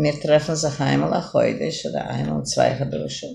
mir treffen sich einmal a heute, oder einmal zwei Gebrüche.